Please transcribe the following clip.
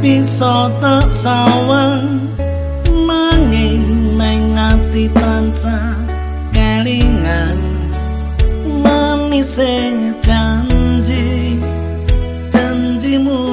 bisa tak sawang manging mengati tansa kelingan manis janji janjimu